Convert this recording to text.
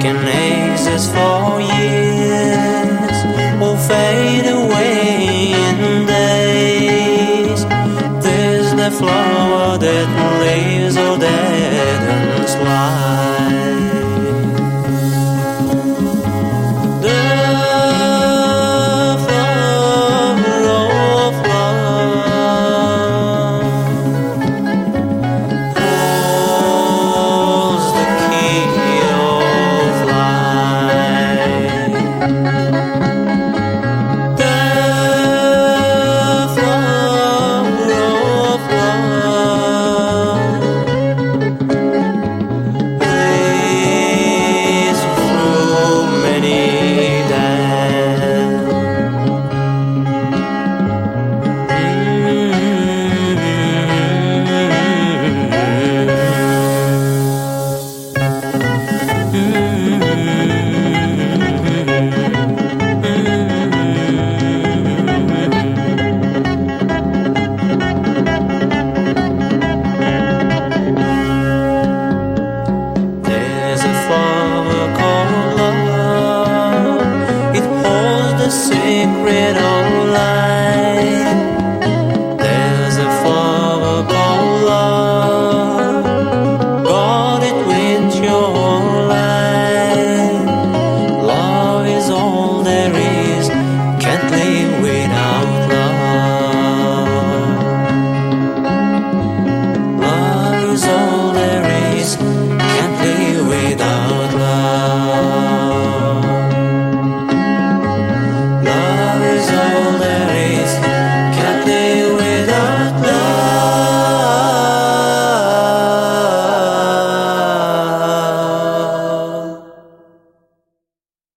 can exist for years or fade away in days. There's the flower that lives. riddle.